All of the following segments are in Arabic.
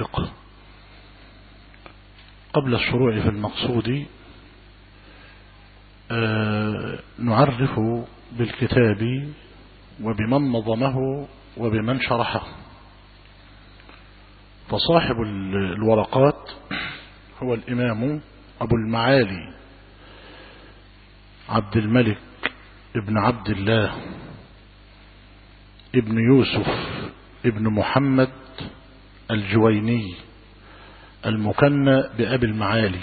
الفقه قبل الشروع في المقصود آه نعرف بالكتاب وبمن نظمه وبمن شرحه. فصاحب الورقات هو الإمام أبو المعالي عبد الملك ابن عبد الله ابن يوسف ابن محمد الجويني المكنى بأبي المعالي.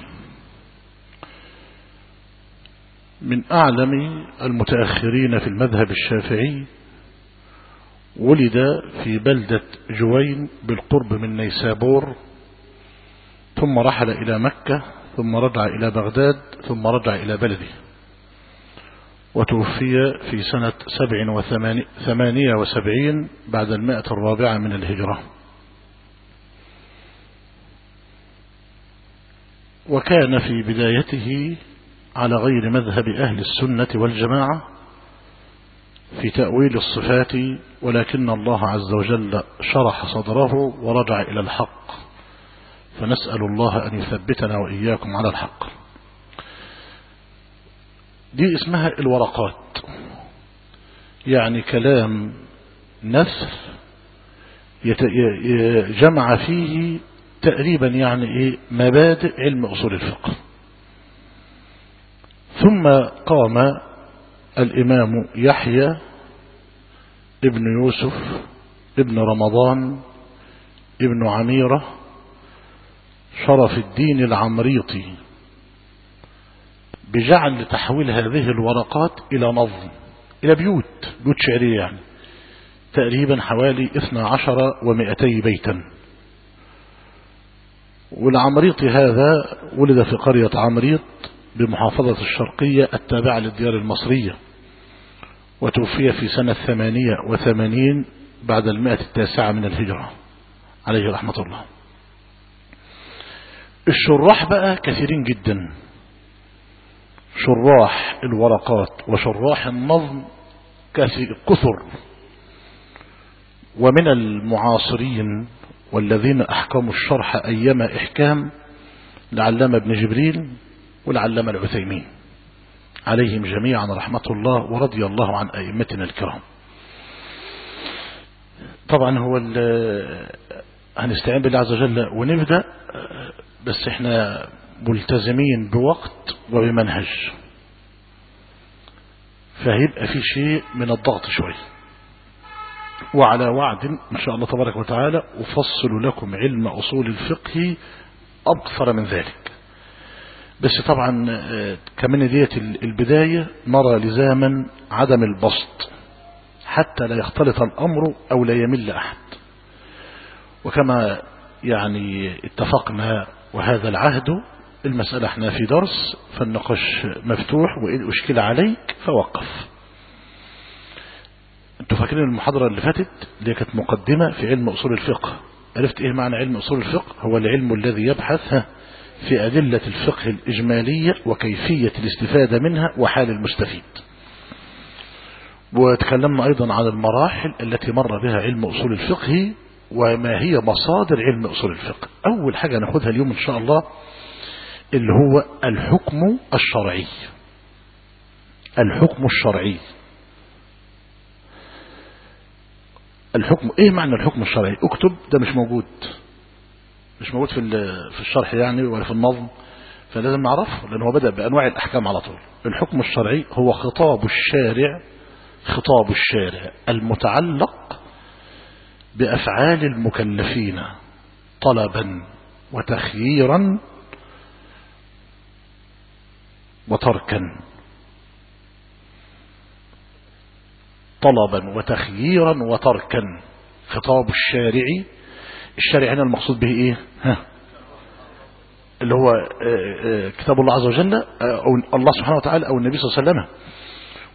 من أعلم المتأخرين في المذهب الشافعي ولد في بلدة جوين بالقرب من نيسابور ثم رحل إلى مكة ثم رجع إلى بغداد ثم رجع إلى بلده. وتوفي في سنة سبع وثمانية وسبعين بعد المائة الرابعة من الهجرة. وكان في بدايته على غير مذهب أهل السنة والجماعة في تأويل الصفات ولكن الله عز وجل شرح صدره ورجع إلى الحق. فنسأل الله أن يثبتنا وإياكم على الحق. دي اسمها الورقات يعني كلام نثر جمع فيه تقريبا يعني إيه مبادئ علم أصول الفقه. ثم قام الإمام يحيى ابن يوسف ابن رمضان ابن عميرة شرف الدين العمريطي بجعل تحويل هذه الورقات إلى نظم إلى بيوت بيوت شعرية يعني تقريبا حوالي 12 ومئتي بيتا. والعمريطي هذا ولد في قرية عمريط بمحافظة الشرقية التابعة للديار المصرية وتوفي في سنة ثمانية وثمانين بعد المائة التاسعة من الهجرة عليه رحمة الله. الشراح بقى كثيرين جدا. شراح الورقات وشراح النظم كثر. ومن المعاصرين والذين أحكموا الشرح أيما إحكام لعلامة ابن جبريل والعلامة العثيمين. عليهم جميعا رحمة الله ورضي الله عن أئمتنا الكرام. طبعا هو هنستعين بالله عز وجل ونبدأ بس إحنا ملتزمين بوقت وبمنهج. فهيبقى في شيء من الضغط شوي. وعلى وعد إن شاء الله تبارك وتعالى أفصل لكم علم أصول الفقه أكثر من ذلك. بس طبعا كمان ديت البداية نرى لزاما عدم البسط حتى لا يختلط الأمر أو لا يمل أحد. وكما يعني اتفقنا وهذا العهد المسألة إحنا في درس فالنقاش مفتوح وإن أشكل عليك فوقف. أنتوا فاكرين المحاضرة اللي فاتت؟ اللي كانت مقدمة في علم أصول الفقه. عرفت إيه معنى علم أصول الفقه؟ هو العلم الذي يبحث في أدلة الفقه الإجمالية وكيفية الاستفادة منها وحال المستفيد. وتكلمنا أيضا عن المراحل التي مر بها علم أصول الفقه وما هي مصادر علم أصول الفقه. أول حاجة ناخدها اليوم إن شاء الله اللي هو الحكم الشرعي. الحكم الشرعي. الحكم إيه معنى الحكم الشرعي؟ اكتب ده مش موجود. مش موجود في في الشرح يعني ولا في النظم. فلازم نعرفه لأن هو بدأ بأنواع الأحكام على طول. الحكم الشرعي هو خطاب الشارع خطاب الشارع المتعلق بأفعال المكلفين طلبا وتخييرا وتركا. طلبا وتخييرا وتركا. خطاب الشارع الشارع هنا المقصود به إيه؟ ها. اللي هو كتاب الله عز وجل أو الله سبحانه وتعالى أو النبي صلى الله عليه وسلم.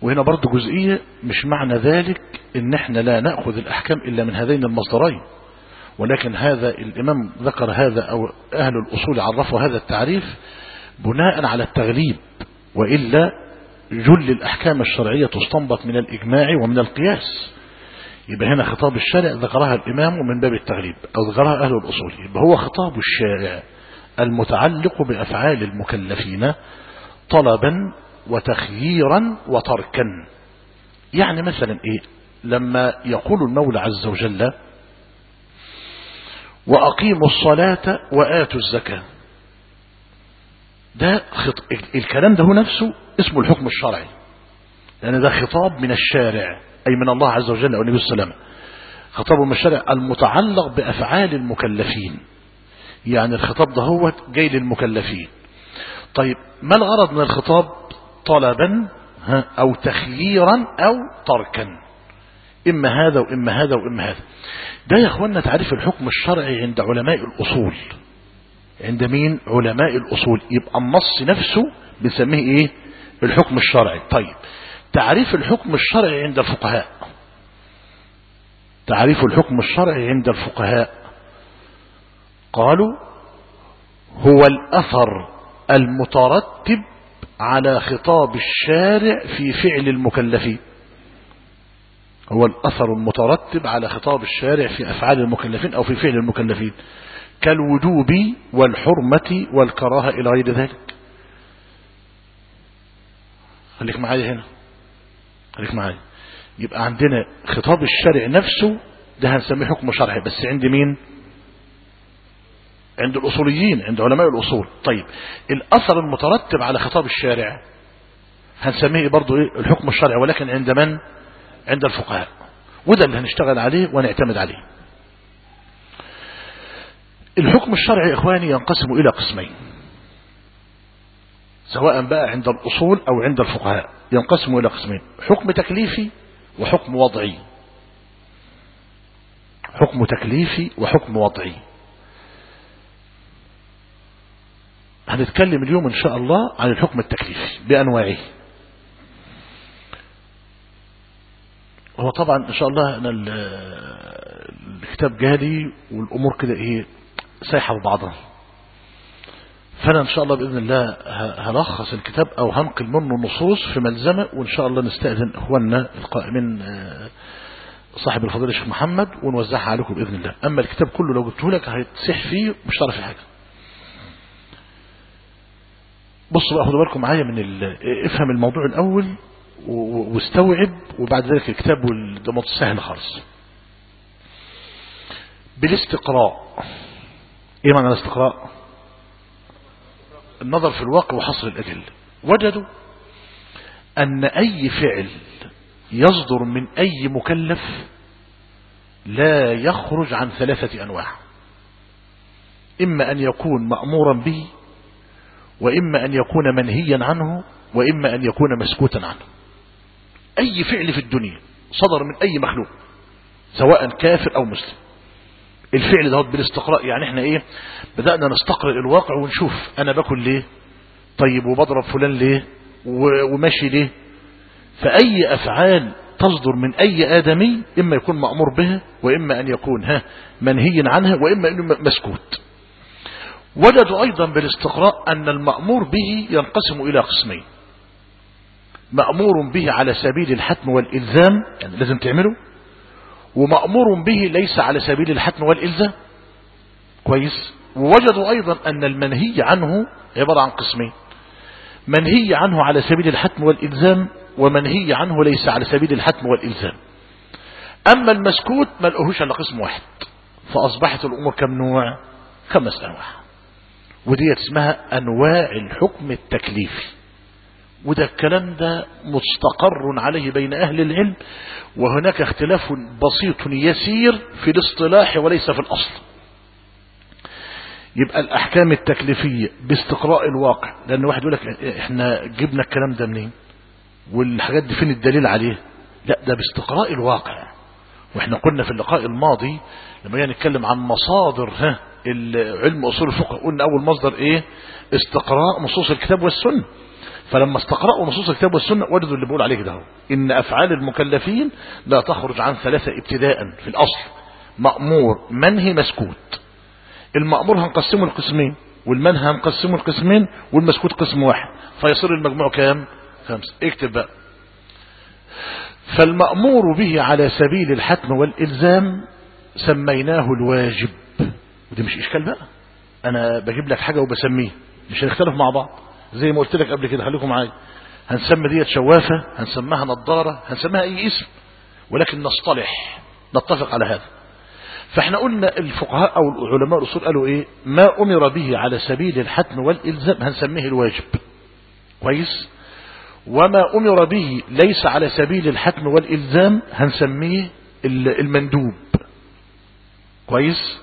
وهنا برضه جزئية مش معنى ذلك إن إحنا لا نأخذ الأحكام إلا من هذين المصدرين. ولكن هذا الإمام ذكر هذا أو أهل الأصول عرفوا هذا التعريف بناء على التغليب وإلا جل الأحكام الشرعية تستنبط من الإجماع ومن القياس. يبقى هنا خطاب الشارع ذكرها الإمام من باب التغليب أو ذكرها أهل الأصول يبقى هو خطاب الشارع المتعلق بأفعال المكلفين طلبا وتخييرا وتركا. يعني مثلا إيه؟ لما يقول المولى عز وجل وأقيموا الصلاة وآتوا الزكاة. ده خط... الكلام ده هو نفسه اسمه الحكم الشرعي. لأن ده خطاب من الشارع أي من الله عز وجل أو النبي صلى الله عليه وسلم. خطاب من الشارع المتعلق بأفعال المكلفين. يعني الخطاب ده هو جاي للمكلفين طيب ما الغرض من الخطاب؟ طلبا أو تخييرا أو تركا. إما هذا وإما هذا وإما هذا. ده يا أخوانا تعريف الحكم الشرعي عند علماء الأصول. عند مين؟ علماء الأصول. يبقى النص نفسه بنسميه إيه؟ الحكم الشرعي. طيب تعريف الحكم الشرعي عند الفقهاء. تعريف الحكم الشرعي عند الفقهاء. قالوا هو الأثر المترتب على خطاب الشارع في فعل المكلفين هو الأثر المترتب على خطاب الشارع في أفعال المكلفين أو في فعل المكلفين كالوجوب والحرمة والكراهة إلى غير ذلك. خليك معايا هنا. خليك معايا. يبقى عندنا خطاب الشارع نفسه ده هنسميه حكم شرعي. بس عند مين؟ عند الأصوليين عند علماء الأصول. طيب الأثر المترتب على خطاب الشارع هنسميه برضو إيه؟ الحكم الشرعي. ولكن عند من؟ عند الفقهاء. وده اللي هنشتغل عليه ونعتمد عليه. الحكم الشرعي إخواني ينقسم إلى قسمين. سواء بقى عند الأصول أو عند الفقهاء ينقسم إلى قسمين حكم تكليفي وحكم وضعي. حكم تكليفي وحكم وضعي. هنتكلم اليوم إن شاء الله عن الحكم التكليفي بأنواعه. هو طبعا إن شاء الله أنا الكتاب جالي والأمور كده إيه سايحة ببعضها فأنا إن شاء الله بإذن الله هلخص الكتاب أو هنقل منه النصوص في ملزمة وإن شاء الله نستأذن إخواننا القائمين صاحب الفضيلة الشيخ محمد ونوزعها عليكم بإذن الله. أما الكتاب كله لو جبته لك هيتسح فيه مش تعرف حاجة. بصوا بقى خدوا بالكم معايا من. افهم الموضوع الأول واستوعب وبعد ذلك الكتاب ده سهل خالص. بالاستقراء. إيه معنى الاستقراء؟ النظر في الواقع وحصر الأدلة. وجدوا أن أي فعل يصدر من أي مكلف لا يخرج عن ثلاثة أنواع. إما أن يكون مأمورا به وإما أن يكون منهيا عنه وإما أن يكون مسكوتا عنه. أي فعل في الدنيا صدر من أي مخلوق سواء كافر أو مسلم. الفعل ده بالاستقراء يعني إحنا إيه؟ بدأنا نستقرأ الواقع ونشوف أنا باكل ليه؟ طيب وبضرب فلان ليه؟ وماشي ليه؟ فأي أفعال تصدر من أي آدمي إما يكون مأمور بها وإما أن يكون ها منهي عنها وإما أنه مسكوت. وجدوا أيضا بالاستقراء أن المأمور به ينقسم إلى قسمين. مأمور به على سبيل الحتم والإلزام يعني لازم تعمله ومأمور به ليس على سبيل الحتم والإلزام. كويس. ووجدوا أيضا أن المنهي عنه عبارة عن قسمين. منهي عنه على سبيل الحتم والإلزام ومنهي عنه ليس على سبيل الحتم والإلزام. أما المسكوت ما لقهوش على قسم واحد. فأصبحت الأمور كم نوع خمس أنواع ودي اسمها أنواع الحكم التكليفي. وده الكلام ده مستقر عليه بين أهل العلم وهناك اختلاف بسيط يسير في الاصطلاح وليس في الأصل. يبقى الأحكام التكليفية باستقراء الواقع لأن واحد يقول لك إحنا جبنا الكلام ده منين؟ والحاجات دي فين الدليل عليه؟ لا ده باستقراء الواقع. وإحنا قلنا في اللقاء الماضي لما جينا نتكلم عن مصادر ها علم أصول الفقه قلنا أول مصدر إيه؟ استقراء نصوص الكتاب والسنة. فلما استقرأوا نصوص الكتاب والسنة وجدوا اللي بقول عليه كده إن أفعال المكلفين لا تخرج عن ثلاثة ابتداء في الأصل. مأمور منهي مسكوت. المأمور هنقسمه القسمين والمنهى هنقسمه القسمين والمسكوت قسم واحد. فيصير المجموع كام؟ خمسة اكتب بقى. فالمأمور به على سبيل الحتم والإلزام سميناه الواجب. ودي مش إشكال بقى. أنا بجيب لك حاجة وبسميه مش هنختلف مع بعض. زي ما قلت لك قبل كده خليكم معايا. هنسمي ديت شوافة هنسميها نظارة هنسميها أي اسم ولكن نصطلح نتفق على هذا. فإحنا قلنا الفقهاء أو علماء الأصول قالوا إيه؟ ما أمر به على سبيل الحتم والإلزام هنسميه الواجب. كويس؟ وما أمر به ليس على سبيل الحتم والإلزام هنسميه المندوب. كويس؟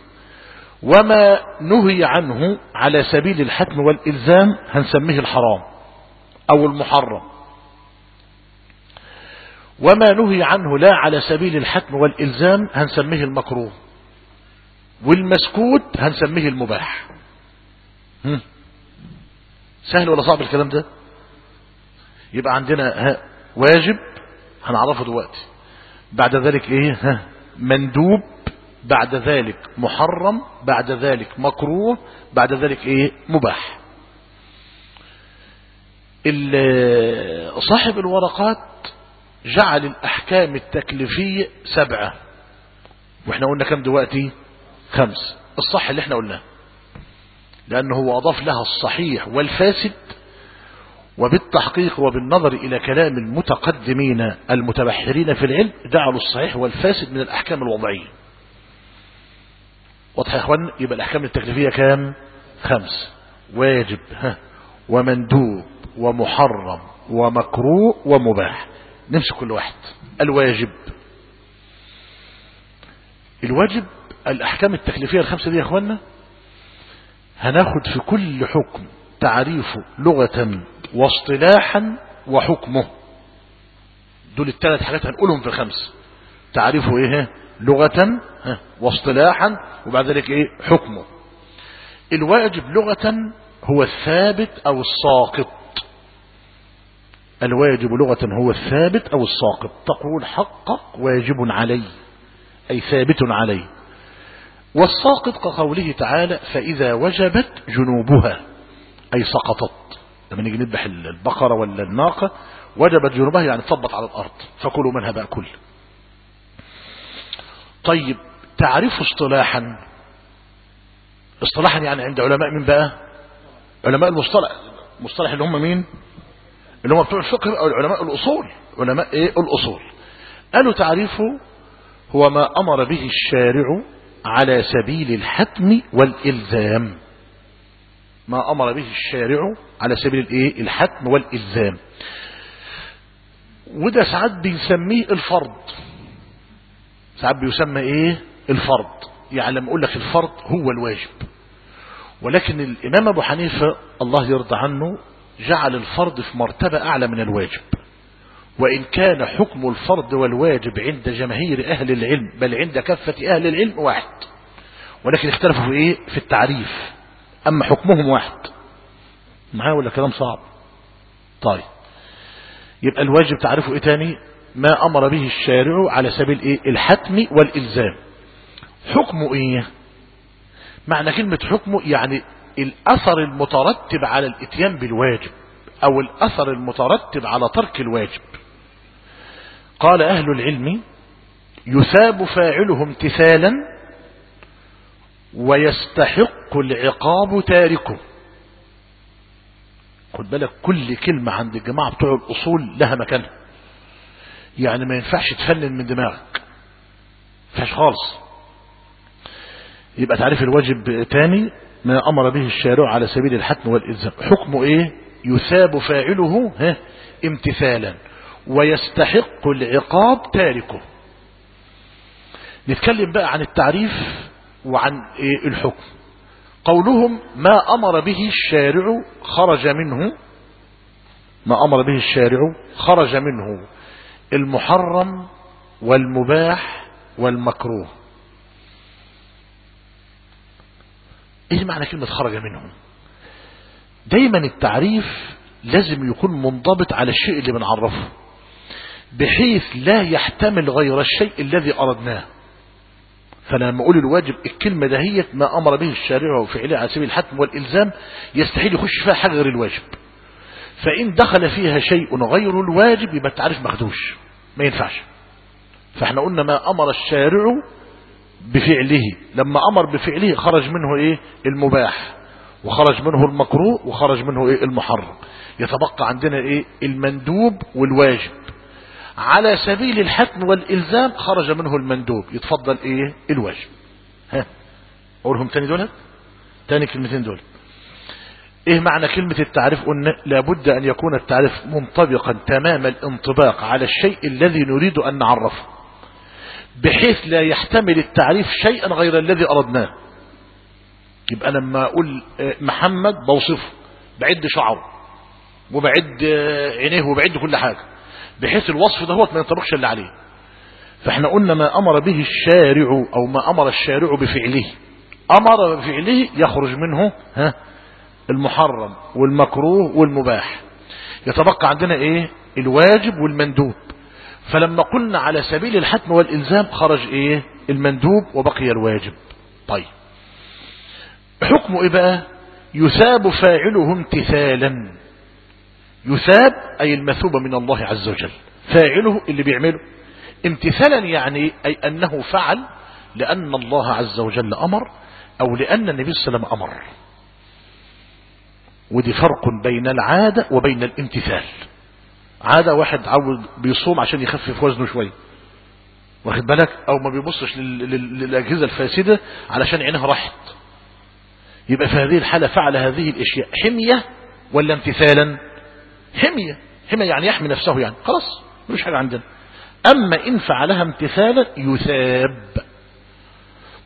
وما نهي عنه على سبيل الحتم والإلزام هنسميه الحرام أو المحرم. وما نهي عنه لا على سبيل الحتم والإلزام هنسميه المكروه والمسكوت هنسميه المباح. سهل ولا صعب الكلام ده؟ يبقى عندنا ها واجب هنعرفه دلوقتي. بعد ذلك إيه؟ ها مندوب بعد ذلك محرم بعد ذلك مكروه بعد ذلك إيه؟ مباح. صاحب الورقات جعل الأحكام التكليفية سبعة. وإحنا قلنا كم دلوقتي؟ خمس. الصح اللي إحنا قلناه. لأنه هو أضاف لها الصحيح والفاسد وبالتحقيق وبالنظر إلى كلام المتقدمين المتبحرين في العلم جعلوا الصحيح والفاسد من الأحكام الوضعية. واضح يا إخوان؟ يبقى الأحكام التكليفية كام؟ خمس. واجب ها. ومندوب ومحرم ومكروه ومباح. نمسك كل واحد. الواجب. الواجب الأحكام التكليفية الخمسة دي يا اخوانا هناخد في كل حكم تعريفه لغة واصطلاحا وحكمه. دول الثلاث حاجات هنقولهم في الخمس. تعريفه إيه؟ لغة واصطلاحا وبعد ذلك إيه؟ حكمه. الواجب لغة هو الثابت أو الساقط. الواجب لغة هو الثابت أو الساقط. تقول حق واجب علي أي ثابت علي. والساقط كقوله تعالى فإذا وجبت جنوبها أي سقطت. لما نيجي نذبح البقرة ولا الناقة وجبت جنوبها يعني تصبت على الأرض. فكلوا منها بقى كل طيب تعريف اصطلاحا؟ اصطلاحا يعني عند علماء من بقى؟ علماء المصطلح المصطلح اللي هم مين؟ اللي هم بتوع الفقه أو علماء الأصول. علماء إيه؟ الأصول. قالوا تعريفه هو ما أمر به الشارع على سبيل الحتم والإلزام. ما أمر به الشارع على سبيل الإيه؟ الحتم والإلزام. وده ساعات بنسميه الفرض. ساعات بيسمى إيه؟ الفرض. يعني لما أقول لك الفرض هو الواجب. ولكن الإمام أبو حنيفة الله يرضى عنه جعل الفرض في مرتبة أعلى من الواجب. وإن كان حكم الفرض والواجب عند جماهير أهل العلم بل عند كافة أهل العلم واحد. ولكن اختلفوا في إيه؟ في التعريف. أما حكمهم واحد. معاه ولا كلام صعب؟ طيب. يبقى الواجب تعرفه إيه تاني؟ ما أمر به الشارع على سبيل إيه؟ الحتم والإلزام. حكمه إيه؟ معنى كلمة حكمه يعني الأثر المترتب على الإتيان بالواجب أو الأثر المترتب على ترك الواجب. قال أهل العلم يثاب فاعله امتثالا ويستحق العقاب تاركه. خد بالك كل كلمة عند الجماعة بتوع الأصول لها مكانها. يعني ما ينفعش تفنن من دماغك. فاش خالص. يبقى تعريف الواجب تاني ما أمر به الشارع على سبيل الحتم والإلزام. حكمه إيه؟ يثاب فاعله ها امتثالا. ويستحق العقاب تاركه. نتكلم بقى عن التعريف وعن إيه؟ الحكم. قولهم ما أمر به الشارع خرج منه. ما أمر به الشارع خرج منه. المحرم والمباح والمكروه. إيه معنى كلمة خرج منه دايما التعريف لازم يكون منضبط على الشيء اللي بنعرفه بحيث لا يحتمل غير الشيء الذي أردناه. فلما أقول الواجب الكلمة دهيت ما أمر به الشارع وفعله على سبيل الحتم والإلزام يستحيل يخش فيها حاجة غير الواجب. فإن دخل فيها شيء غير الواجب يبقى التعريف مخدوش ما ينفعش. فإحنا قلنا ما أمر الشارع بفعله لما أمر بفعله خرج منه إيه؟ المباح وخرج منه المكروه وخرج منه إيه؟ المحرم. يتبقى عندنا إيه؟ المندوب والواجب. على سبيل الحتم والإلزام خرج منه المندوب يتفضل إيه؟ الواجب. ها أقولهم تاني دول؟ تاني كلمتين دول. إيه معنى كلمة التعريف؟ قلنا لابد أن يكون التعريف منطبقا تمام الانطباق على الشيء الذي نريد أن نعرفه بحيث لا يحتمل التعريف شيئا غير الذي أردناه. يبقى لما أقول محمد بوصفه بعد شعره وبعد عينيه وبعد كل حاجة بحيث الوصف ده ما ينطبقش اللي عليه. فإحنا قلنا ما أمر به الشارع أو ما أمر الشارع بفعله. أمر بفعله يخرج منه ها المحرم والمكروه والمباح. يتبقى عندنا إيه؟ الواجب والمندوب. فلما قلنا على سبيل الحتم والإلزام خرج إيه؟ المندوب وبقي الواجب. طيب. حكمه إيه بقى؟ يثاب فاعله امتثالا. يثاب أي المثوبة من الله عز وجل. فاعله اللي بيعمله. امتثالا يعني أي أنه فعل لأن الله عز وجل أمر أو لأن النبي صلى الله عليه وسلم أمر. ودي فرق بين العادة وبين الامتثال. عادة واحد عاوز بيصوم عشان يخفف وزنه شوية. واخد بالك؟ أو ما بيبصش للأجهزة الفاسدة علشان عينها راحت. يبقى في هذه الحالة فعل هذه الأشياء حمية ولا امتثالا؟ حمية. حمية يعني يحمي نفسه يعني. خلاص مش حاجة عندنا. أما إن فعلها امتثالا يثاب.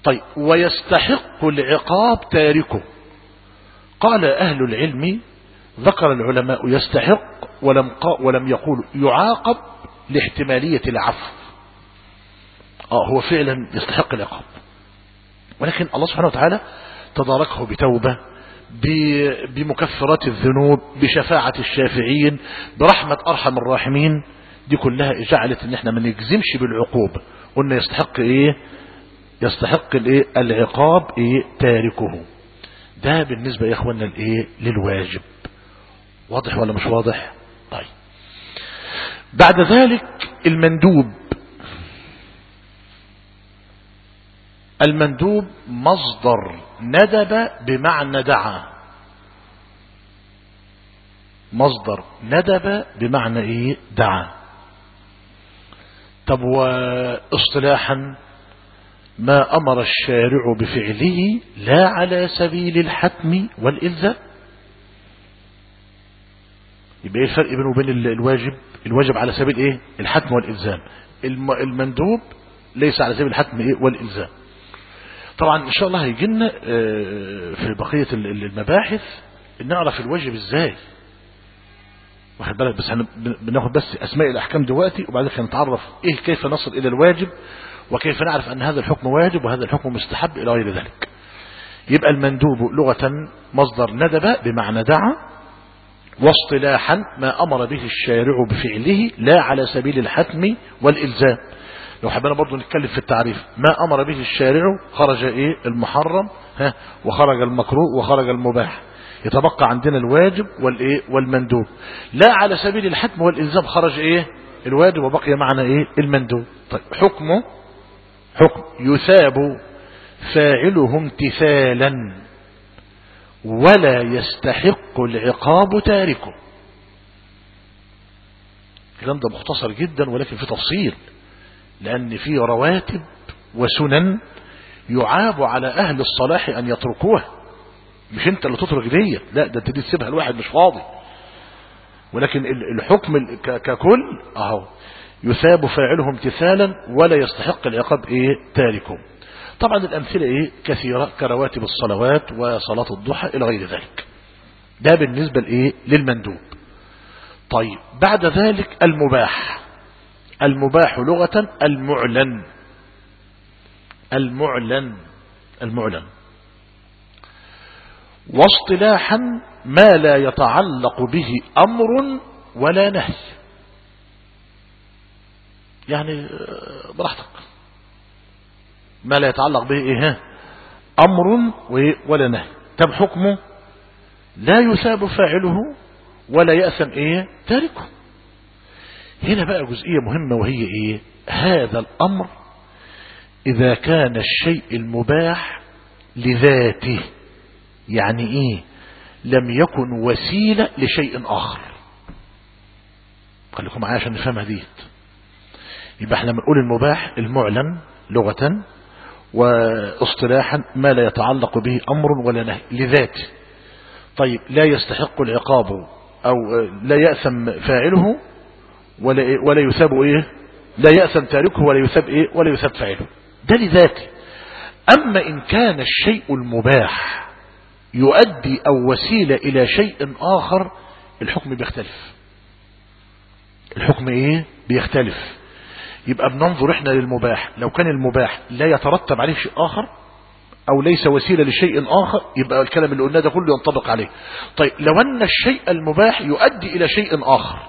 طيب ويستحق العقاب تاركه. قال أهل العلم ذكر العلماء يستحق ولم, ولم يقول يعاقب لاحتمالية العفو. آه هو فعلا يستحق العقاب. ولكن الله سبحانه وتعالى تداركه بتوبة بمكفرات الذنوب بشفاعة الشافعين برحمة أرحم الراحمين. دي كلها جعلت إن إحنا ما نجزمش بالعقوبة. قلنا يستحق إيه؟ يستحق الإيه؟ العقاب إيه؟ تاركه. ده بالنسبة يا إخوانا الايه للواجب. واضح ولا مش واضح؟ طيب. بعد ذلك المندوب. المندوب مصدر ندب بمعنى دعا. مصدر ندب بمعنى إيه؟ دعا. طب واصطلاحا ما أمر الشارع بفعله لا على سبيل الحتم والإلزام. يبقى إيه الفرق بينه وبين الواجب؟ الواجب على سبيل إيه؟ الحتم والإلزام. المندوب ليس على سبيل الحتم إيه؟ والإلزام. طبعا إن شاء الله هيجي لنا في بقية المباحث نعرف الواجب إزاي. واخد بالك؟ بس بناخد بس أسماء الأحكام دلوقتي وبعد كده نتعرف إيه كيف نصل إلى الواجب. وكيف نعرف أن هذا الحكم واجب وهذا الحكم مستحب إلى غير ذلك؟ يبقى المندوب لغة مصدر ندب بمعنى دعا واصطلاحا ما أمر به الشارع بفعله لا على سبيل الحتم والإلزام. لو حبنا برضو نتكلم في التعريف ما أمر به الشارع خرج إيه؟ المحرم ها؟ وخرج المكروه وخرج المباح. يتبقى عندنا الواجب والإيه والمندوب. لا على سبيل الحتم والإلزام خرج إيه؟ الواجب وبقي معنا إيه؟ المندوب. طيب حكمه حكم يثاب فاعله امتثالا ولا يستحق العقاب تاركه. الكلام ده مختصر جدا ولكن في تفصيل لأن في رواتب وسنن يعاب على أهل الصلاح أن يتركوها. مش أنت اللي تترك دي لا ده أنت دي تسيبها الواحد مش فاضي. ولكن الحكم ككل أهو. يثاب فاعله امتثالا ولا يستحق العقاب إيه؟ تاركه طبعا الأمثلة إيه؟ كثيرة كرواتب الصلوات وصلاة الضحى إلى غير ذلك. ده بالنسبة لايه للمندوب. طيب بعد ذلك المباح. المباح لغة المعلن. المعلن. المعلن. واصطلاحا ما لا يتعلق به أمر ولا نهي. يعني براحتك. ما لا يتعلق به إيه؟ أمر ولا نهي. طب حكمه؟ لا يثاب فاعله ولا يأثم إيه؟ تاركه. هنا بقى جزئية مهمة وهي إيه؟ هذا الأمر إذا كان الشيء المباح لذاته يعني إيه؟ لم يكن وسيلة لشيء آخر. خليكم معايا عشان نفهمها ديت يبقى إحنا بنقول المباح المعلن لغة واصطلاحا ما لا يتعلق به أمر ولا نهي. لذاته طيب لا يستحق العقاب أو لا يأثم فاعله ولا ولا يثاب إيه لا يأثم تاركه ولا يثاب إيه ولا يثاب فاعله. ده لذاته أما إن كان الشيء المباح يؤدي أو وسيلة إلى شيء آخر الحكم بيختلف. الحكم إيه؟ بيختلف. يبقى بننظر إحنا للمباح. لو كان المباح لا يترتب عليه شيء آخر أو ليس وسيلة لشيء آخر يبقى الكلام اللي قلناه ده كله ينطبق عليه. طيب لو أن الشيء المباح يؤدي إلى شيء آخر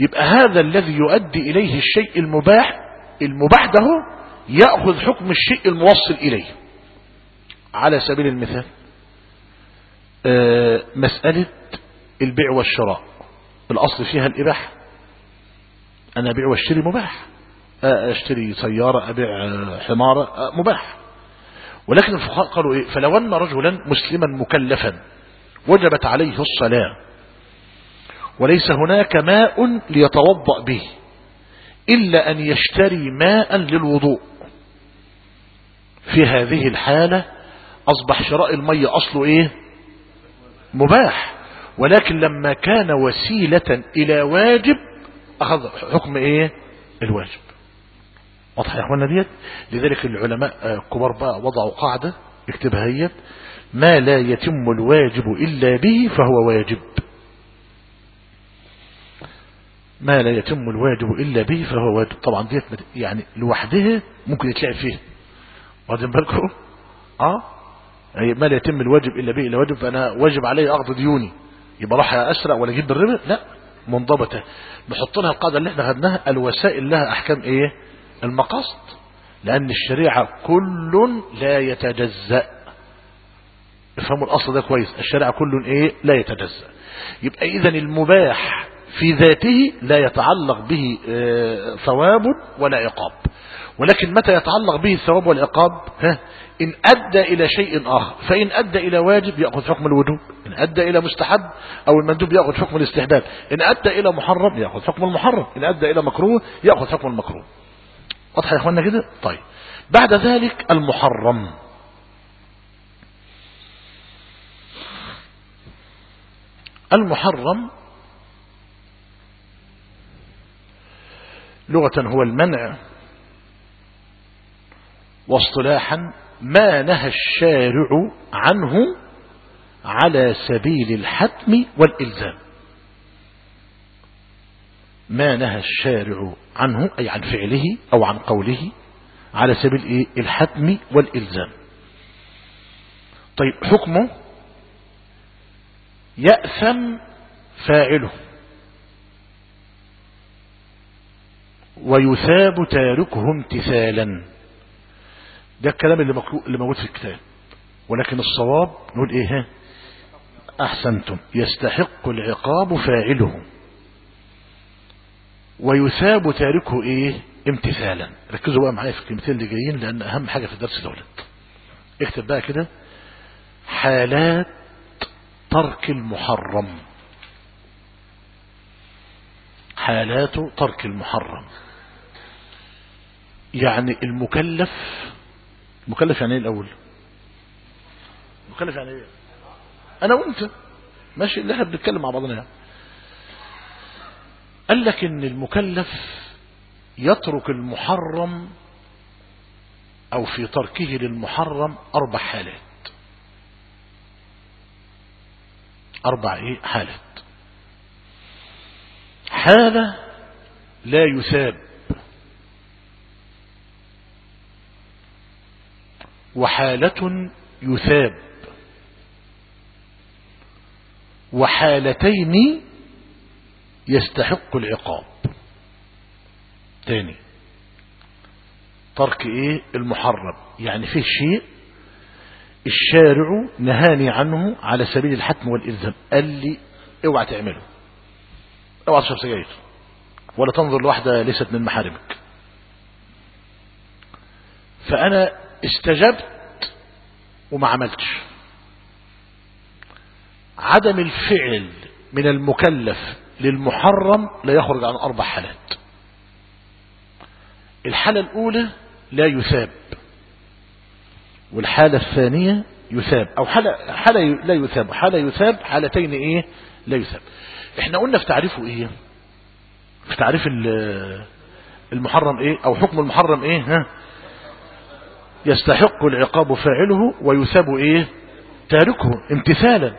يبقى هذا الذي يؤدي إليه الشيء المباح المباح ده يأخذ حكم الشيء الموصل إليه. على سبيل المثال آه مسألة البيع والشراء. الأصل فيها الإباحة. أنا أبيع وأشتري مباح. أشتري سيارة أبيع حمارة مباح. ولكن الفقهاء قالوا إيه؟ فلو ان رجلا مسلما مكلفا. وجبت عليه الصلاة. وليس هناك ماء ليتوضأ به. إلا أن يشتري ماء للوضوء. في هذه الحالة أصبح شراء المية أصله إيه؟ مباح. ولكن لما كان وسيلة إلى واجب أخذ حكم إيه؟ الواجب. واضح يا اخوانا ديت؟ لذلك العلماء الكبار بقى وضعوا قاعدة اكتبها هي ما لا يتم الواجب إلا به فهو واجب. ما لا يتم الواجب إلا به فهو واجب. طبعا ديت يعني لوحدها ممكن يتلعب فيه واخدين بالكم؟ آه؟ ما لا يتم الواجب إلا به إلا واجب فأنا واجب علي اقضي ديوني. يبقى راح اسرق ولا أجيب بالربا؟ لا. منضبطة. نحط لها القاعدة اللي إحنا خدناها الوسائل لها أحكام إيه؟ المقاصد. لأن الشريعة كل لا يتجزأ. افهموا الأصل ده كويس. الشريعة كل إيه؟ لا يتجزأ. يبقى اذا المباح في ذاته لا يتعلق به آه ثواب ولا عقاب. ولكن متى يتعلق به الثواب والعقاب؟ ها؟ إن أدى إلى شيء آخر. فإن أدى إلى واجب يأخذ حكم الوجوب. إن أدى إلى مستحب أو المندوب يأخذ حكم الاستحباب. إن أدى إلى محرم يأخذ حكم المحرم. إن أدى إلى مكروه يأخذ حكم المكروه. واضح يا إخوانا كده؟ طيب. بعد ذلك المحرم. المحرم لغة هو المنع واصطلاحا ما نهى الشارع عنه على سبيل الحتم والإلزام. ما نهى الشارع عنه أي عن فعله أو عن قوله على سبيل؟ الحتم والإلزام. طيب حكمه يأثم فاعله. ويثاب تاركه امتثالا. ده الكلام اللي, اللي موجود في الكتاب. ولكن الصواب نقول إيه؟ ها؟ أحسنتم. يستحق العقاب فاعله. ويثاب تاركه إيه؟ امتثالا. ركزوا بقى معايا في الكلمتين اللي جايين لأن أهم حاجة في الدرس دولت اكتب بقى كده. حالات ترك المحرم. حالات ترك المحرم. يعني المكلف مكلف يعني إيه الأول؟ مكلف يعني إيه؟ أنا وأنت. ماشي اللي إحنا بنتكلم مع بعضنا. يعني قال لك إن المكلف يترك المحرم أو في تركه للمحرم أربع حالات. أربع إيه؟ حالات. حالة لا يثاب وحالة يثاب. وحالتين يستحق العقاب. تاني. ترك إيه؟ المحرم. يعني فيه شيء الشارع نهاني عنه على سبيل الحتم والإلزام. قال لي اوعى تعمله. اوعى تشرب سجاير. ولا تنظر لواحدة ليست من محارمك. فأنا استجبت وما عملتش. عدم الفعل من المكلف للمحرم لا يخرج عن أربع حالات. الحالة الأولى لا يثاب والحالة الثانية يثاب أو حالة, حالة لا يثاب حالة يثاب حالتين إيه؟ لا يثاب. إحنا قلنا في تعريفه إيه؟ في تعريف المحرم إيه؟ أو حكم المحرم إيه؟ ها؟ يستحق العقاب فاعله ويثاب إيه؟ تاركه امتثالا.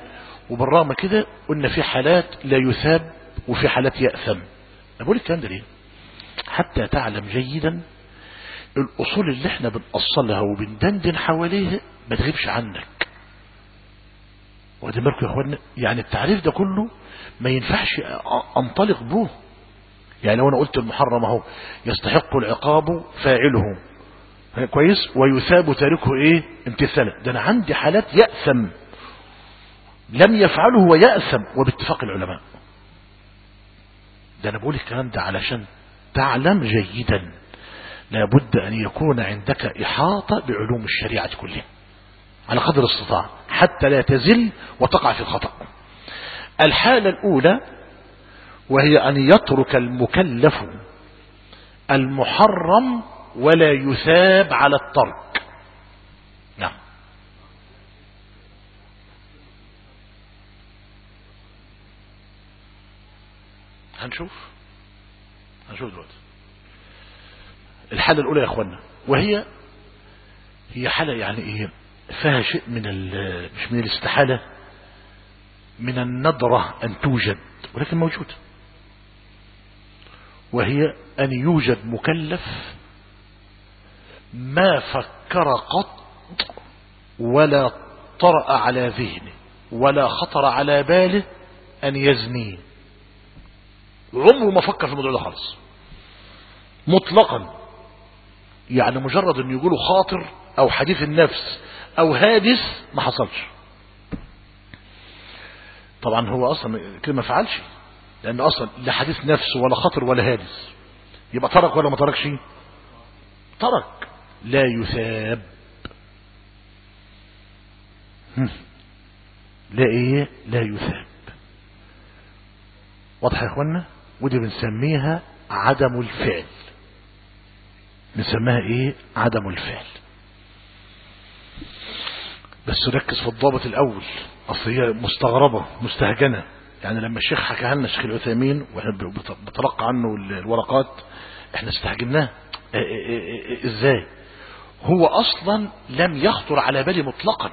وبالرغم كده قلنا في حالات لا يثاب وفي حالات يأثم. أنا بقول الكلام ده ليه حتى تعلم جيدا الأصول اللي إحنا بنأصلها وبندندن حواليها ما تغيبش عنك. واخدين بالكم يا اخوانا يعني التعريف ده كله ما ينفعش أنطلق به. يعني لو أنا قلت المحرم أهو يستحق العقاب فاعله. كويس؟ ويثاب تاركه إيه؟ امتثالا. ده أنا عندي حالات يأثم. لم يفعله ويأثم. وباتفاق العلماء. ده أنا بقول الكلام ده علشان تعلم جيدا. لابد أن يكون عندك إحاطة بعلوم الشريعة كلها. على قدر الاستطاع حتى لا تزل وتقع في الخطأ. الحالة الأولى وهي أن يترك المكلف المحرم ولا يثاب على الترك نعم. هنشوف. هنشوف دلوقتي. الحالة الأولى يا أخوانا وهي هي حالة يعني إيه فيها شيء من مش من الاستحالة من الندرة أن توجد ولكن موجودة وهي أن يوجد مكلف ما فكر قط ولا طرأ على ذهنه ولا خطر على باله أن يزني. عمره ما فكر في الموضوع ده خالص. مطلقا. يعني مجرد ان يقوله خاطر أو حديث النفس أو هادث ما حصلش. طبعا هو أصلا كده ما فعلش. لأن أصلا لا حديث نفس ولا خاطر ولا هادث يبقى ترك ولا ما تركش ترك لا يثاب. لا إيه؟ لا يثاب. واضح يا اخوانا ودي بنسميها عدم الفعل. نسميها إيه؟ عدم الفعل. بس ركز في الضابط الأول. أصل هي مستغربة مستهجنة. يعني لما الشيخ حكاها لنا الشيخ العثيمين وإحنا بتلقى عنه الورقات إحنا استهجناه. إزاي؟ هو أصلا لم يخطر على بالي مطلقا.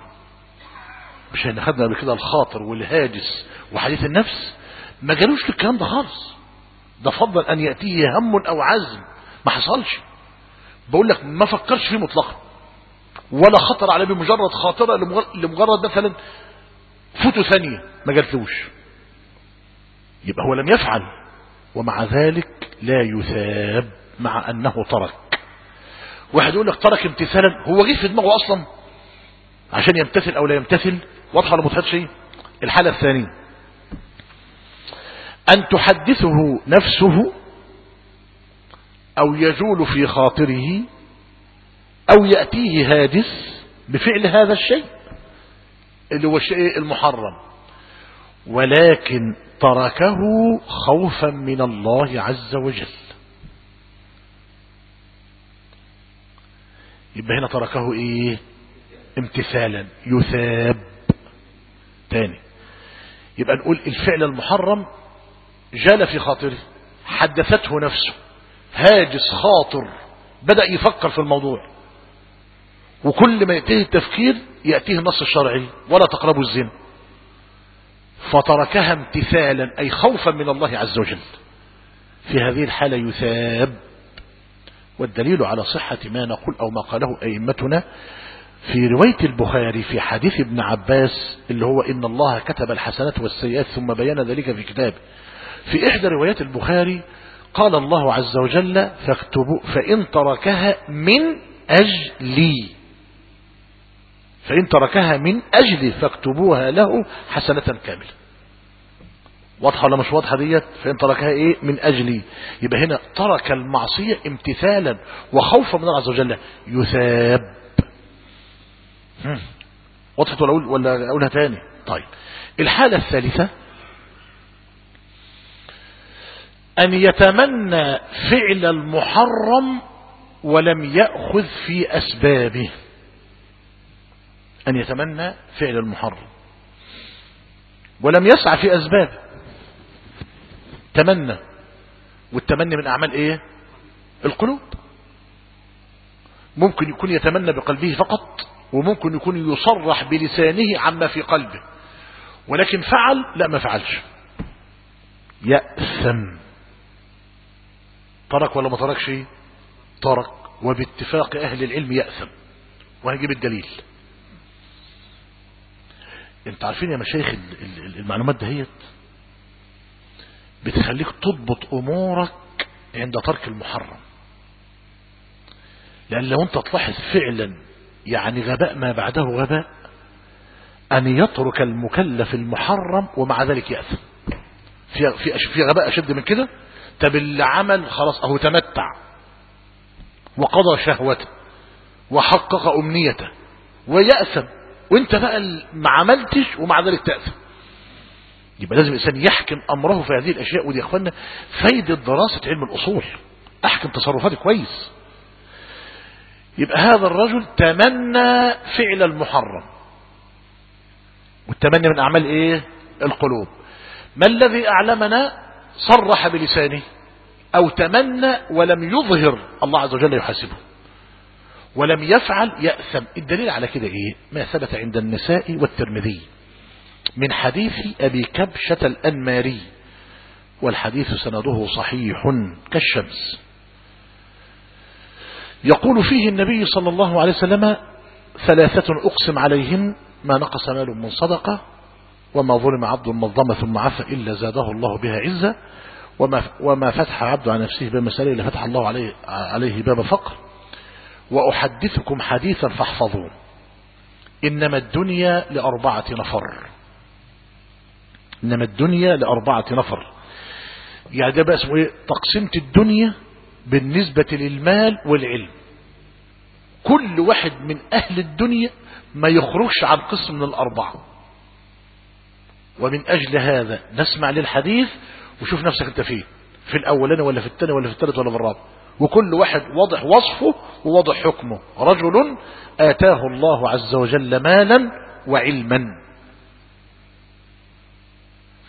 مش إحنا خدنا قبل كده الخاطر والهاجس وحديث النفس؟ ما جالوش الكلام ده خالص. ده فضل أن يأتيه هم أو عزم. ما حصلش. بقول لك ما فكرش فيه مطلقا. ولا خطر عليه بمجرد خاطرة لمجرد مثلا فوتو ثانية. ما جاتلوش يبقى هو لم يفعل. ومع ذلك لا يثاب مع أنه ترك. واحد يقول لك ترك امتثالا هو جه في دماغه أصلا عشان يمتثل أو لا يمتثل واضحه ولا ما شيء؟ الحالة الثانية أن تحدثه نفسه أو يجول في خاطره أو يأتيه هادث بفعل هذا الشيء اللي هو الشيء المحرم. ولكن تركه خوفا من الله عز وجل. يبقى هنا تركه إيه؟ امتثالا. يثاب. تاني. يبقى نقول الفعل المحرم جال في خاطره. حدثته نفسه. هاجس خاطر. بدأ يفكر في الموضوع. وكل ما يأتيه التفكير يأتيه النص الشرعي. ولا تقربوا الزنا. فتركها امتثالا أي خوفا من الله عز وجل. في هذه الحالة يثاب. والدليل على صحة ما نقول أو ما قاله أئمتنا في رواية البخاري في حديث ابن عباس اللي هو إن الله كتب الحسنات والسيئات ثم بيان ذلك في كتابه في إحدى روايات البخاري قال الله عز وجل فإن تركها من أجلي. فإن تركها من أجلي فاكتبوها له حسنة كاملة. واضحة ولا مش واضحة ديت؟ فإن تركها إيه؟ من أجلي. يبقى هنا ترك المعصية امتثالا وخوفا من الله عز وجل. يثاب. وضحت ولا أقول ولا أقولها تاني؟ طيب. الحالة الثالثة. أن يتمنى فعل المحرم ولم يأخذ في أسبابه. أن يتمنى فعل المحرم. ولم يسعى في أسبابه. تمنى والتمني من أعمال إيه؟ القلوب. ممكن يكون يتمنى بقلبه فقط وممكن يكون يصرح بلسانه عما في قلبه. ولكن فعل؟ لا ما فعلش. يأثم. ترك ولا ما تركش ترك وباتفاق أهل العلم يأثم. وهنجيب الدليل. انت عارفين يا مشايخ المعلومات دهيت؟ بتخليك تضبط أمورك عند ترك المحرم. لأن لو أنت تلاحظ فعلا يعني غباء ما بعده غباء أن يترك المكلف المحرم ومع ذلك يأثم. في في في غباء أشد من كده؟ طب اللي عمل خلاص أهو تمتع. وقضى شهوته. وحقق أمنيته. ويأثم. وأنت بقى ما عملتش ومع ذلك تأثم. يبقى لازم الإنسان يحكم أمره في هذه الأشياء. ودي يا أخوانا فايدة دراسة علم الأصول. أحكم تصرفاتي كويس. يبقى هذا الرجل تمنى فعل المحرم. والتمني من أعمال إيه؟ القلوب. ما الذي أعلمنا؟ صرح بلسانه. أو تمنى ولم يظهر. الله عز وجل يحاسبه. ولم يفعل يأثم. الدليل على كده إيه؟ ما ثبت عند النساء والترمذي. من حديث أبي كبشة الأنماري والحديث سنده صحيح كالشمس. يقول فيه النبي صلى الله عليه وسلم ثلاثة أقسم عليهم ما نقص مال من صدقة وما ظلم عبد مظلمة ثم عفى إلا زاده الله بها عزة وما, وما فتح عبد عن نفسه بمسألة إلا فتح الله عليه, عليه باب فقر. وأحدثكم حديثا فاحفظوه. إنما الدنيا لأربعة نفر. إنما الدنيا لأربعة نفر. يعني ده بقى اسمه إيه؟ تقسيمة الدنيا بالنسبة للمال والعلم. كل واحد من أهل الدنيا ما يخرجش عن قسم من الأربعة. ومن أجل هذا نسمع للحديث وشوف نفسك أنت فيه. في الأولاني ولا في الثاني ولا في الثالث ولا في الرابع. وكل واحد واضح وصفه وواضح حكمه. رجل آتاه الله عز وجل مالا وعلما.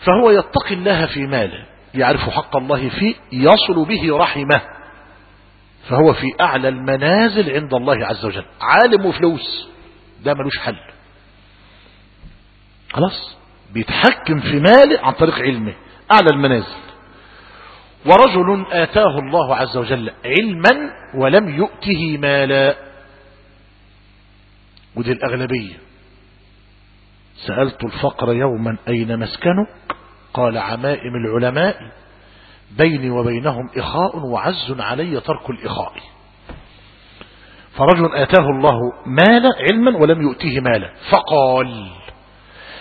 فهو يتقي الله في ماله يعرف حق الله فيه يصل به رحمه. فهو في أعلى المنازل عند الله عز وجل. عالم وفلوس ده ملوش حل. خلاص؟ بيتحكم في ماله عن طريق علمه. أعلى المنازل. ورجل آتاه الله عز وجل علما ولم يؤته مالا. ودي الأغلبية. سألت الفقر يوما أين مسكنك؟ قال عمائم العلماء بيني وبينهم إخاء وعز علي ترك الإخاء. فرجل آتاه الله مالا علما ولم يؤتيه مالا. فقال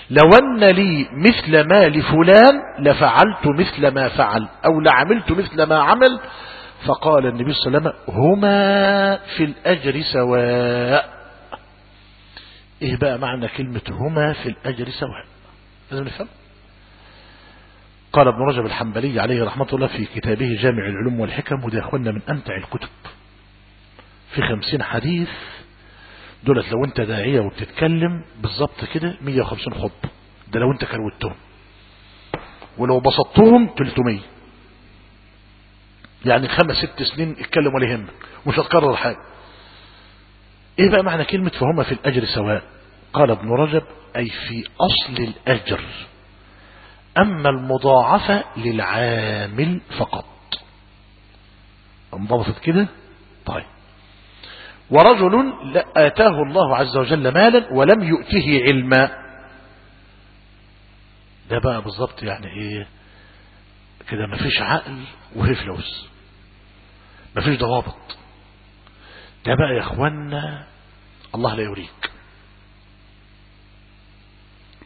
لو أن لي مثل مال فلان لفعلت مثل ما فعل أو لعملت مثل ما عمل. فقال النبي صلى الله عليه وسلم هما في الأجر سواء. إيه بقى معنى كلمة هما في الأجر سواء؟ لازم نفهم. قال ابن رجب الحنبلي عليه رحمة الله في كتابه جامع العلوم والحكم وده من أمتع الكتب في خمسين حديث دولت لو أنت داعية وبتتكلم بالظبط كده 150 خطبة ده لو أنت كروتهم. ولو بسطتهم 300 يعني خمس ست سنين اتكلم ولا يهمك. مش هتكرر حاجة. إيه بقى معنى كلمة فهما في الأجر سواء قال ابن رجب أي في أصل الأجر أما المضاعفة للعامل فقط. انضبطت كده؟ طيب. ورجل آتاه الله عز وجل مالا ولم يؤته علما. ده بقى بالظبط يعني إيه؟ كده مفيش عقل وهي فلوس. مفيش ضوابط. ده بقى يا إخوانا الله لا يريك.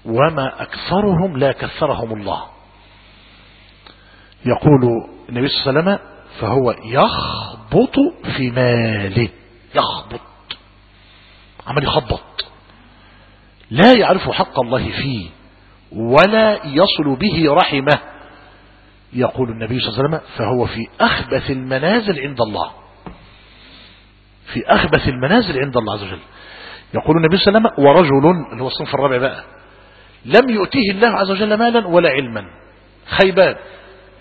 وما أكثرهم لا كثرهم الله. يقول النبي صلى الله عليه وسلم فهو يخبط في ماله. يخبط. عمل يخبط. لا يعرف حق الله فيه ولا يصل به رحمه. يقول النبي صلى الله عليه وسلم فهو في أخبث المنازل عند الله. في أخبث المنازل عند الله عز وجل. يقول النبي صلى الله عليه وسلم ورجل اللي هو الصنف الرابع بقى لم يؤتيه الله عز وجل مالا ولا علما. خيبان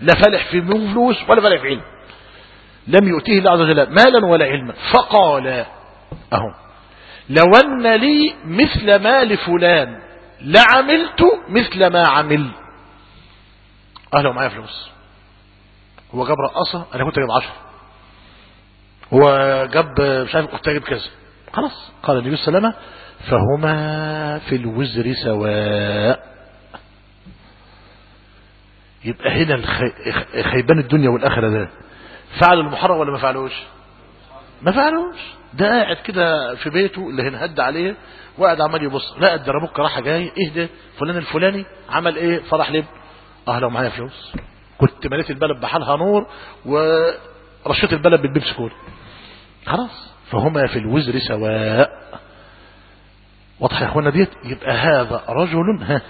لا فلح في فلوس ولا فلح في علم. لم يؤتيه الله عز وجل مالا ولا علما. فقال أهو لو أن لي مثل مال فلان لعملت مثل ما عمل. أهلا معايا فلوس. هو جاب رقصة أنا كنت جايب عشر هو جاب مش عارف كنت جايب كذا. خلاص قال النبي وسلم فهما في الوزر سواء. يبقى هنا. خيبان الدنيا والآخرة ده. فعل المحرم ولا ما فعلوش؟ ما فعلوش. ده قاعد كده في بيته اللي هنهد عليه وقاعد عمال يبص لا الدراموك راح جاي اهدى فلان الفلاني عمل إيه؟ فرح لب آه لو معايا فلوس. كنت مليت البلد بحالها نور ورشيت البلد بالبيبسي كول خلاص. فهما في الوزر سواء. واضح يا اخوانا ديت يبقى هذا رجل ها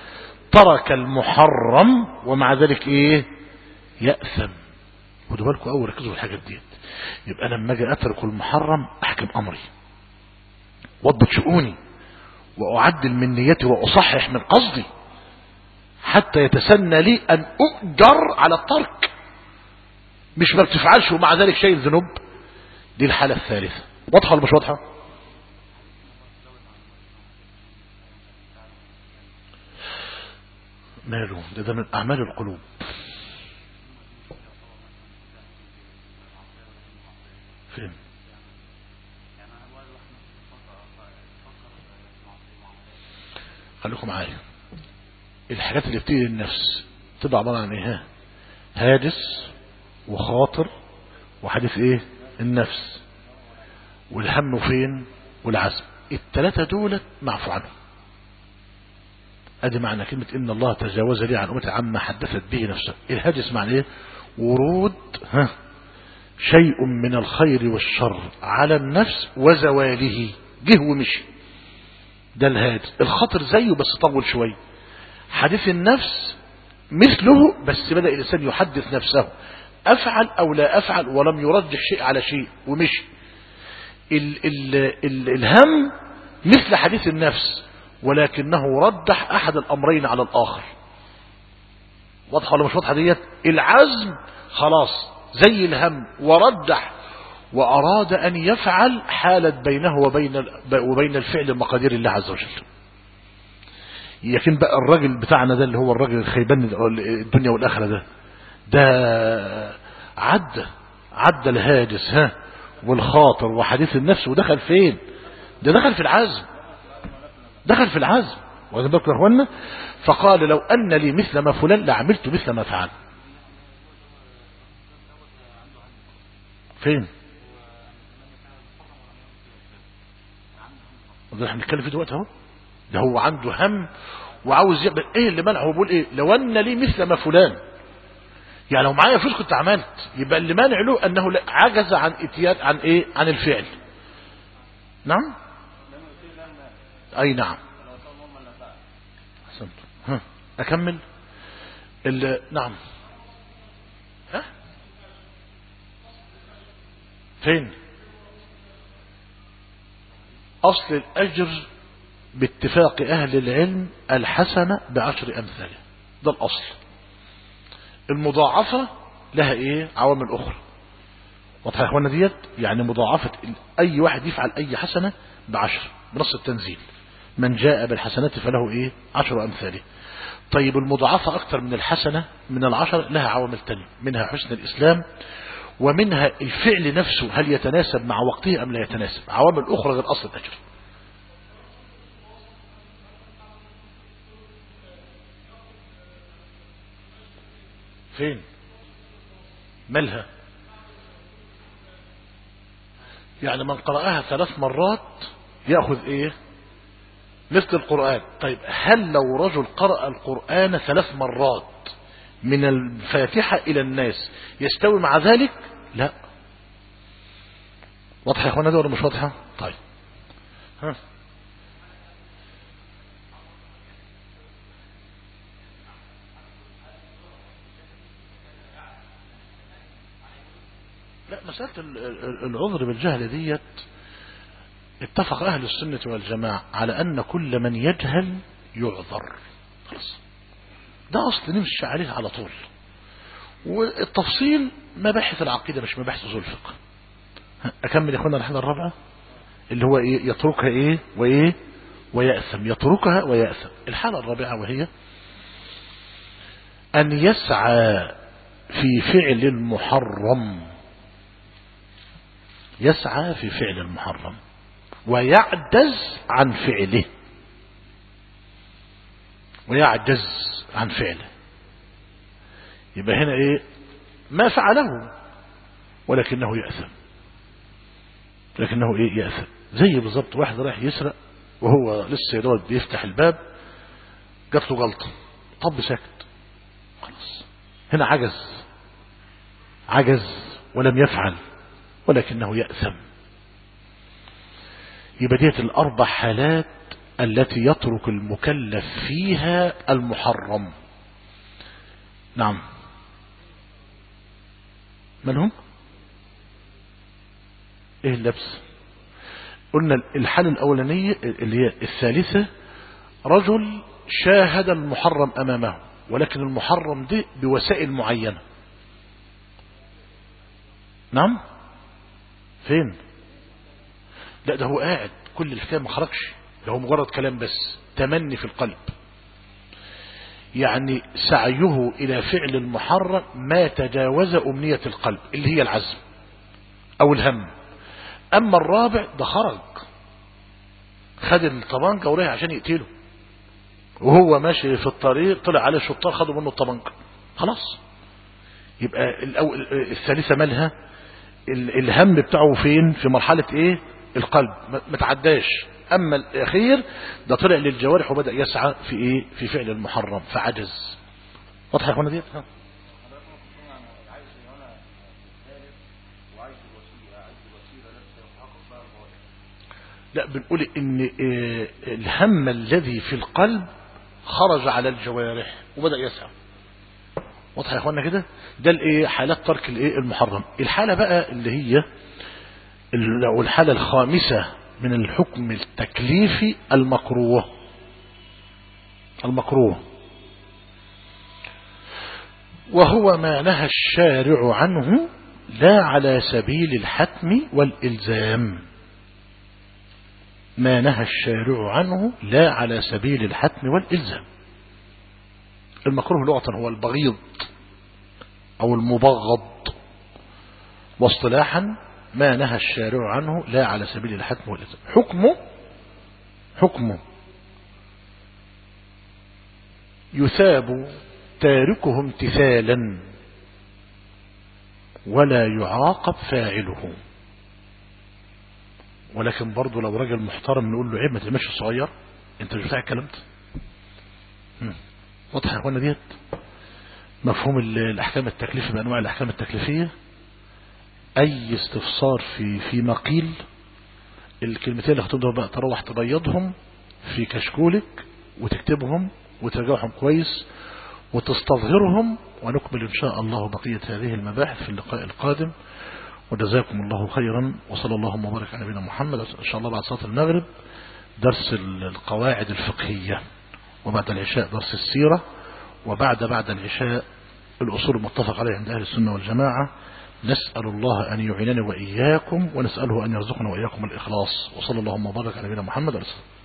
ترك المحرم ومع ذلك إيه؟ يأثم. خدوا بالكم أول ركزوا في الحاجات ديت. يبقى أنا لما أجي أترك المحرم أحكم أمري. وأضبط شؤوني. وأعدل من نيتي وأصحح من قصدي. حتى يتسنى لي أن أؤجر على الترك. مش ما بتفعلش ومع ذلك شيء ذنوب. دي الحالة الثالثة. واضحة ولا مش واضحة؟ ماله؟ ده, من أعمال القلوب. فين خليكم معايا. الحاجات اللي بتيجي للنفس تبقى عبارة عن إيه؟ هاجس وخاطر وحديث إيه؟ النفس. والهم فين؟ والعزم. الثلاثة دولت معفو عنهم. ادي معنى كلمة إن الله تجاوز لي عن أمتي عما حدثت به نفسها الهاجس معنى إيه ورود ها شيء من الخير والشر على النفس وزواله. جه ومشي. ده الهاجس الخطر زيه بس طول شوي. حديث النفس مثله بس بدأ الإنسان يحدث نفسه. أفعل أو لا أفعل ولم يرجح شيء على شيء ومشي. ال ال ال الهم مثل حديث النفس. ولكنه رجح أحد الأمرين على الآخر. واضحة ولا مش واضحة ديت؟ العزم خلاص زي الهم ورجح وأراد أن يفعل حالة بينه وبين وبين الفعل مقادير الله عز وجل. يكن بقى الراجل بتاعنا ده اللي هو الراجل الخيبان الدنيا والآخرة ده ده عدى عدى الهاجس ها والخاطر وحديث النفس ودخل فين؟ ده دخل في العزم. دخل في العزم. فقال لو أن لي مثل ما فلان لعملت مثل ما فعل. فين؟ ده إحنا بنتكلم فيه دلوقتي أهو. ده هو عنده هم وعاوز يعمل. إيه اللي منعه؟ بيقول إيه؟ لو أن لي مثل ما فلان. يعني لو معايا فلوس كنت عملت. يبقى اللي مانع له أنه عجز عن اتيان عن إيه؟ عن الفعل. نعم؟ أي نعم. احسنت ها أكمل. ال... نعم. ها؟ فين؟ أصل الأجر باتفاق أهل العلم الحسنة بعشر امثاله ده الأصل. المضاعفة لها إيه؟ عوامل أخرى. واضحة يا اخوانا ديت؟ يعني مضاعفة أي واحد يفعل أي حسنة بعشر بنص التنزيل. من جاء بالحسنات فله إيه؟ عشر أمثاله. طيب المضاعفة أكتر من الحسنة من العشر لها عوامل تانية منها حسن الإسلام ومنها الفعل نفسه هل يتناسب مع وقته أم لا يتناسب؟ عوامل أخرى غير أصل الأجر. فين؟ مالها؟ يعني من قرأها ثلاث مرات يأخذ إيه؟ مثل القرآن. طيب هل لو رجل قرأ القرآن ثلاث مرات من الفاتحة إلى الناس يستوي مع ذلك؟ لا. واضحة يا أخوانا؟ ده ولا مش واضحة؟ طيب. ها. لا مسألة ال- ال- العذر بالجهل ديت اتفق أهل السنة والجماعة على أن كل من يجهل يعذر. خلاص. ده أصل نمشي عليه على طول. والتفصيل مباحث العقيدة مش مباحث أصول الفقه. أكمل يا أخوانا الحالة الرابعة؟ اللي هو إيه؟ يتركها إيه؟ وإيه؟ ويأثم. يتركها ويأثم. الحالة الرابعة وهي أن يسعى في فعل المحرم يسعى في فعل المحرم. ويعجز عن فعله. ويعجز عن فعله. يبقى هنا إيه؟ ما فعله ولكنه يأثم. لكنه إيه؟ يأثم. زي بالظبط واحد رايح يسرق وهو لسه يا دوب بيفتح الباب جات له جلطه طب سكت خلاص. هنا عجز. عجز ولم يفعل ولكنه يأثم. يبقى ديت الأربع حالات التي يترك المكلف فيها المحرم. نعم. من هم إيه اللبس؟ قلنا الحالة الأولانية اللي هي الثالثة رجل شاهد المحرم أمامه ولكن المحرم دي بوسائل معينة. نعم؟ فين؟ لا ده هو قاعد. كل الحكاية ما خرجش. ده هو مجرد كلام بس. تمني في القلب. يعني سعيه إلى فعل المحرم ما تجاوز أمنية القلب اللي هي العزم أو الهم. أما الرابع ده خرج. خد الطبانجة ورايح عشان يقتله. وهو ماشي في الطريق طلع عليه شطار خدوا منه الطبانجة. خلاص. يبقى الثالثة مالها؟ ال- الهم بتاعه فين؟ في مرحلة إيه؟ القلب ما تعداش. أما الأخير ده طلع للجوارح وبدأ يسعى في إيه؟ في فعل المحرم فعجز. واضح يا اخوانا ديت ها؟ لا بنقول إن إيه الهم الذي في القلب خرج على الجوارح وبدأ يسعى. واضح يا أخوانا كده؟ ده الإيه؟ حالات ترك الإيه؟ المحرم. الحالة بقى اللي هي أو الحالة الخامسة من الحكم التكليفي المكروه. المكروه. وهو ما نهى الشارع عنه لا على سبيل الحتم والإلزام. ما نهى الشارع عنه لا على سبيل الحتم والإلزام. المكروه لغة هو البغيض أو المبغض. واصطلاحا ما نهى الشارع عنه لا على سبيل الحتم والإلزام حكمه حكمه يثاب تاركه امتثالا ولا يعاقب فاعله. ولكن برضه لو راجل محترم نقول له عيب ما تعملش صغير انت مش بتاع الكلام ده. مم. واضح يا اخوانا ديت؟ مفهوم ال- الأحكام التكليفية بأنواع الأحكام التكليفية. أي استفسار في فيما قيل الكلمتين اللي هتقدر بقى تروح تبيضهم في كشكولك وتكتبهم وتراجعهم كويس وتستظهرهم ونكمل إن شاء الله بقية هذه المباحث في اللقاء القادم. وجزاكم الله خيرا وصلى الله وبارك على نبينا محمد. إن شاء الله بعد صلاة المغرب درس القواعد الفقهية وبعد العشاء درس السيرة وبعد بعد العشاء الأصول المتفق عليها عند أهل السنة والجماعة. نسأل الله أن يعيننا وإياكم ونسأله أن يرزقنا وإياكم الإخلاص. وصلى اللهم وبارك على نبينا محمد الصلاة